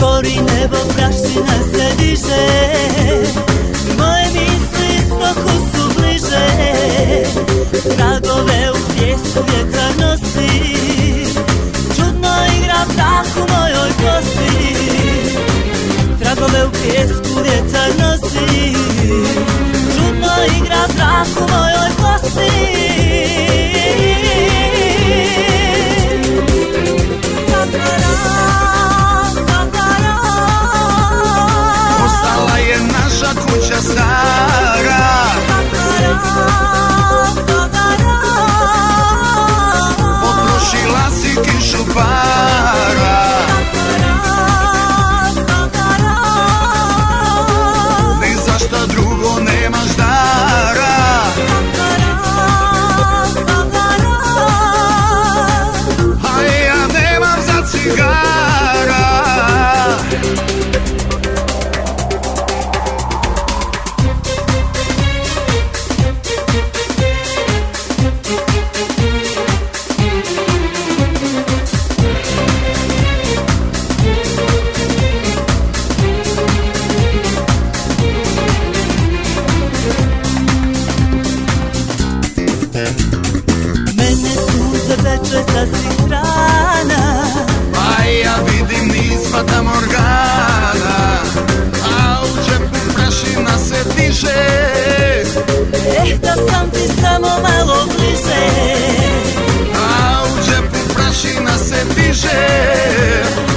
Кори небо в пращина се диже Мое ми this Mene suze veče sa svih strana A ja vidim nispatam morgana A u džepu prašina se diže Eh da sam ti samo malo bliže A u džepu prašina se diže